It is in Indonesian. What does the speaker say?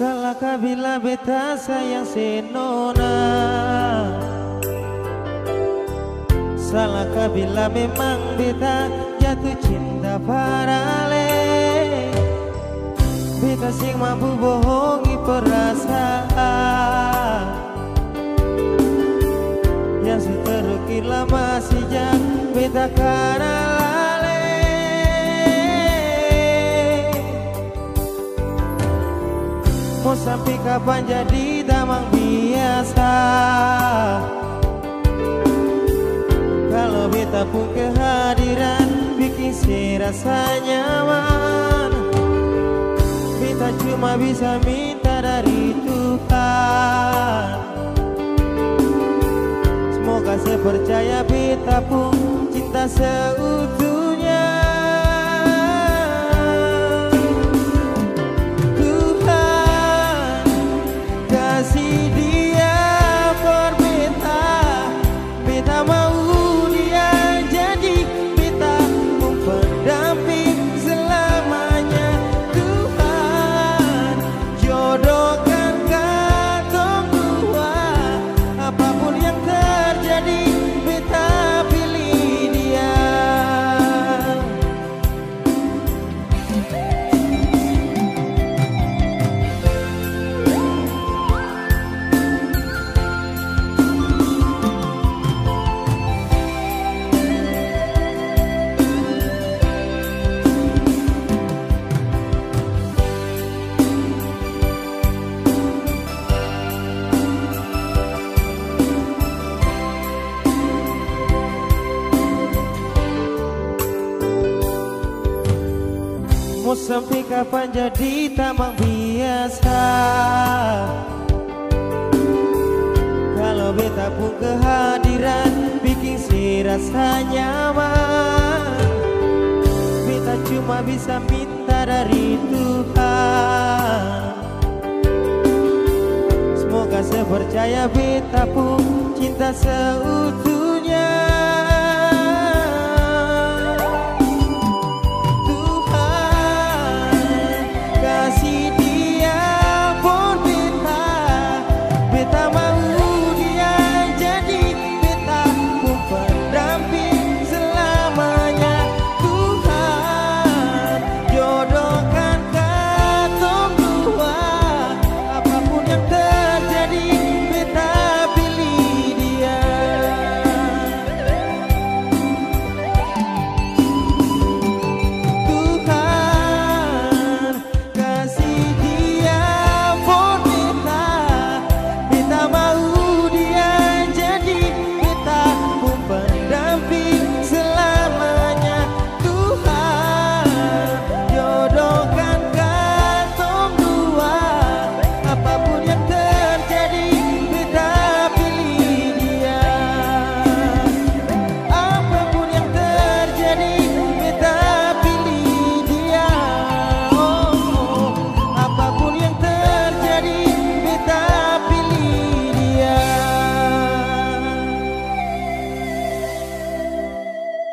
Salahkah bila beta sayang senona Salahkah bila memang beta jatuh cinta parale. Beta sing mampu bohongi perasaan. Yang seterukir lama sejak beta karena Mau sampai kapan jadi damang biasa? Kalau beta pun kehadiran bikin serasa nyaman. Beta cuma bisa minta dari Tuhan. Semoga saya percaya beta pun cinta seutuhnya Mau sampai kapan jadi tamang biasa Kalau beta pun kehadiran bikin si rasa nyaman. Beta cuma bisa minta dari Tuhan. Semoga saya percaya beta pun cinta seutuhnya